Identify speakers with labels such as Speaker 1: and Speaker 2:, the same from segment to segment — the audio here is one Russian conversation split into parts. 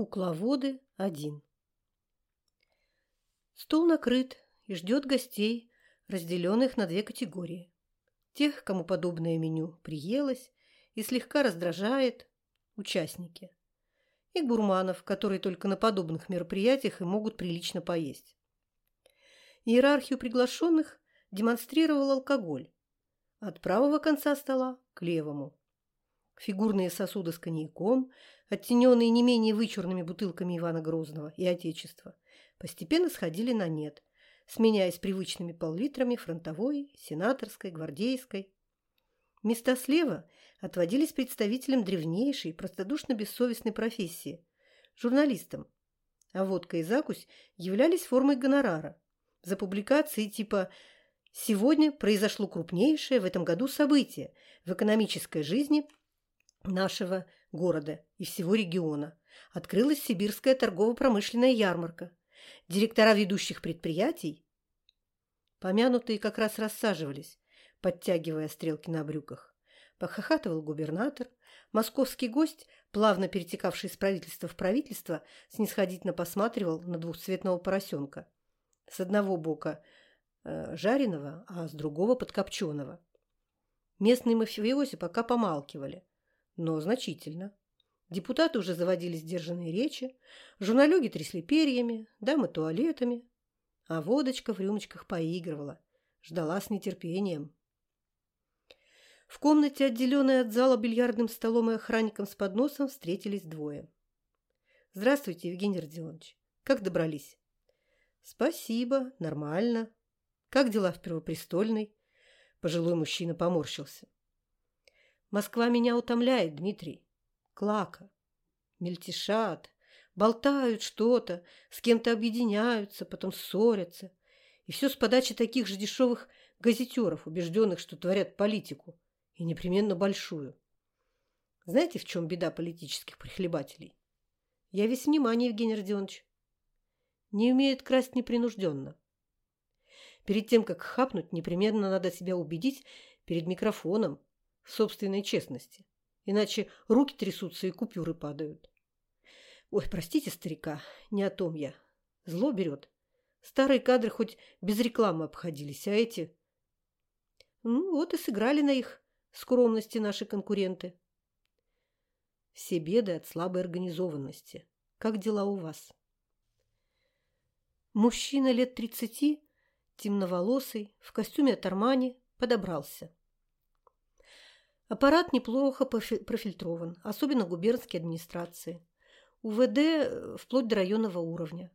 Speaker 1: Кукловоды один. Стол накрыт и ждет гостей, разделенных на две категории. Тех, кому подобное меню приелось и слегка раздражает участники. И гурманов, которые только на подобных мероприятиях и могут прилично поесть. Иерархию приглашенных демонстрировал алкоголь. От правого конца стола к левому. Фигурные сосуды с коньяком, оттененные не менее вычурными бутылками Ивана Грозного и Отечества, постепенно сходили на нет, сменяясь привычными пол-литрами фронтовой, сенаторской, гвардейской. Места слева отводились представителям древнейшей, простодушно-бессовестной профессии – журналистам, а водка и закусь являлись формой гонорара за публикации типа «Сегодня произошло крупнейшее в этом году событие в экономической жизни нашего города и всего региона. Открылась Сибирская торгово-промышленная ярмарка. Директора ведущих предприятий, помянутые как раз рассаживались, подтягивая стрелки на брюках. Похохатывал губернатор. Московский гость, плавно перетекавший из правительства в правительство, снисходительно посматривал на двухцветного поросенка. С одного бока э, жареного, а с другого подкопченого. Местные мафиози пока помалкивали, но значительно. Депутаты уже заводили сдержанные речи, журналюги трясли перьями, дамы туалетами, а водочка в рюмочках поигрывала, ждала с нетерпением. В комнате, отделенной от зала бильярдным столом и охранником с подносом, встретились двое. «Здравствуйте, Евгений Родионович. Как добрались?» «Спасибо, нормально. Как дела в Первопрестольной?» Пожилой мужчина поморщился. «Москва меня утомляет, Дмитрий. Клака. Мельтешат, болтают что-то, с кем-то объединяются, потом ссорятся. И все с подачи таких же дешевых газетеров, убежденных, что творят политику, и непременно большую. Знаете, в чем беда политических прихлебателей? Я весь внимание, Евгений Родионович. Не умеют красть непринужденно. Перед тем, как хапнуть, непременно надо себя убедить перед микрофоном собственной честности. Иначе руки трясутся и купюры падают. Ой, простите, старика, не о том я. Зло берет. Старые кадры хоть без рекламы обходились, а эти... Ну, вот и сыграли на их скромности наши конкуренты. Все беды от слабой организованности. Как дела у вас? Мужчина лет тридцати, темноволосый, в костюме от Армани, подобрался. Аппарат неплохо профильтрован, особенно губернские администрации. УВД э, вплоть до районного уровня.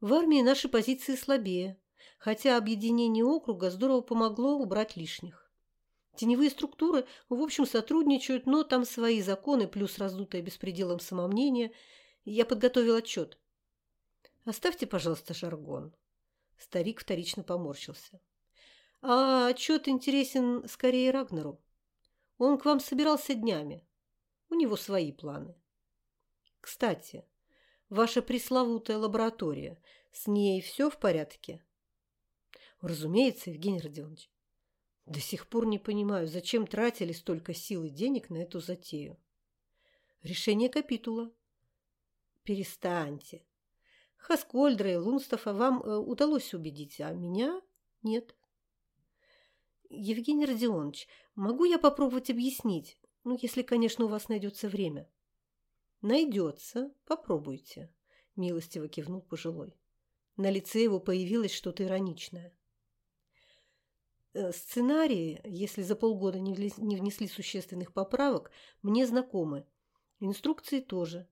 Speaker 1: В армии наши позиции слабее, хотя объединение округа здорово помогло убрать лишних. Теневые структуры, в общем, сотрудничают, но там свои законы плюс раздутое беспределом самомнение. Я подготовил отчет. Оставьте, пожалуйста, жаргон. Старик вторично поморщился. А отчет интересен скорее Рагнеру. Он к вам собирался днями. У него свои планы. Кстати, ваша пресловутая лаборатория, с ней все в порядке? Разумеется, Евгений Родионович. До сих пор не понимаю, зачем тратили столько сил и денег на эту затею. Решение капитула. Перестаньте. Хаскольдра и Лунстафа вам э, удалось убедить, а меня нет. Евгений Родионович, могу я попробовать объяснить? Ну, если, конечно, у вас найдется время. Найдется. Попробуйте. Милостиво кивнул пожилой. На лице его появилось что-то ироничное. Э, сценарии, если за полгода не внесли существенных поправок, мне знакомы. Инструкции тоже.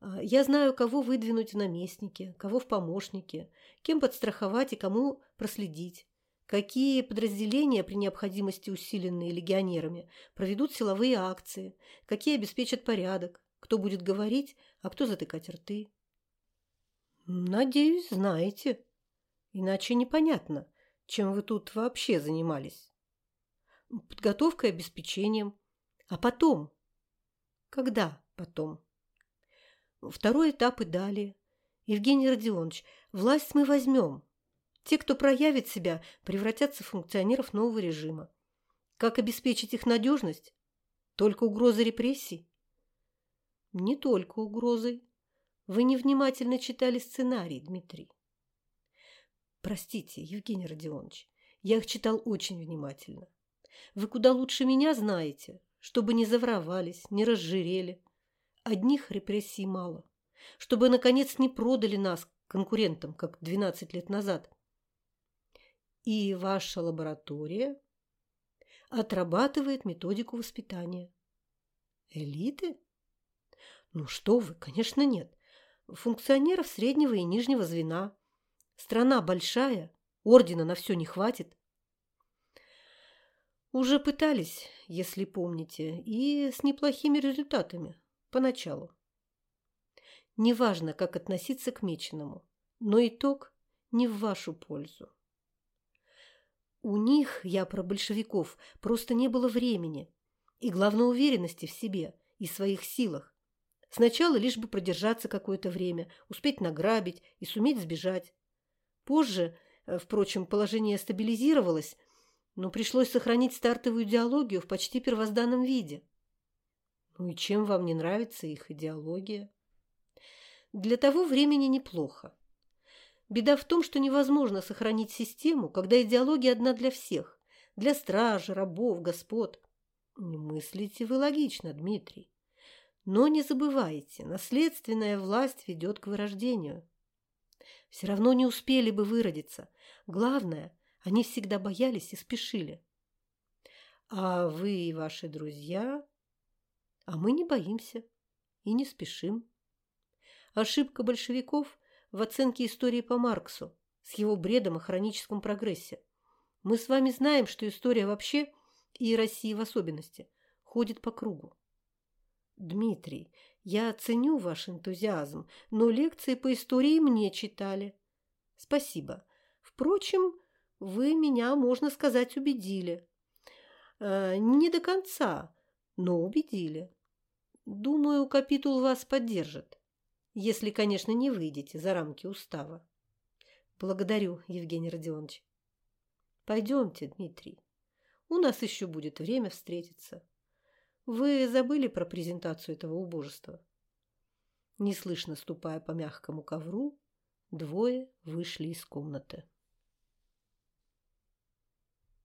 Speaker 1: А, я знаю, кого выдвинуть в наместники, кого в помощники, кем подстраховать и кому проследить. Какие подразделения при необходимости усиленные легионерами проведут силовые акции, какие обеспечат порядок, кто будет говорить, а кто затыкать рты. Надеюсь, знаете. Иначе непонятно, чем вы тут вообще занимались. Подготовкой, обеспечением. А потом? Когда потом? Второй этап и далее. Евгений Родионович, власть мы возьмем. Те, кто проявит себя, превратятся в функционеров нового режима. Как обеспечить их надежность? Только угрозой репрессий? Не только угрозой. Вы невнимательно читали сценарий, Дмитрий. Простите, Евгений Родионович, я их читал очень внимательно. Вы куда лучше меня знаете, чтобы не завровались, не разжирели. Одних репрессий мало. Чтобы, наконец, не продали нас конкурентам, как 12 лет назад. И ваша лаборатория отрабатывает методику воспитания. Элиты? Ну что вы, конечно, нет. Функционеров среднего и нижнего звена. Страна большая, ордена на все не хватит. Уже пытались, если помните, и с неплохими результатами поначалу. Неважно, как относиться к меченому, но итог не в вашу пользу. У них, я про большевиков, просто не было времени и, главной уверенности в себе и своих силах. Сначала лишь бы продержаться какое-то время, успеть награбить и суметь сбежать. Позже, э, впрочем, положение стабилизировалось, но пришлось сохранить стартовую идеологию в почти первозданном виде. Ну и чем вам не нравится их идеология? Для того времени неплохо. Беда в том, что невозможно сохранить систему, когда идеология одна для всех, для стражи, рабов, господ. Мыслите вы логично, Дмитрий. Но не забывайте, наследственная власть ведет к вырождению. Все равно не успели бы выродиться. Главное, они всегда боялись и спешили. А вы и ваши друзья? А мы не боимся и не спешим. Ошибка большевиков в оценке истории по Марксу с его бредом о хроническом прогрессе. Мы с вами знаем, что история вообще, и Россия в особенности, ходит по кругу. Дмитрий, я ценю ваш энтузиазм, но лекции по истории мне читали. Спасибо. Впрочем, вы меня, можно сказать, убедили. Э, не до конца, но убедили. Думаю, капитул вас поддержит. Если, конечно, не выйдете за рамки устава. Благодарю, Евгений Родионович. Пойдемте, Дмитрий. У нас еще будет время встретиться. Вы забыли про презентацию этого убожества? Неслышно ступая по мягкому ковру, двое вышли из комнаты.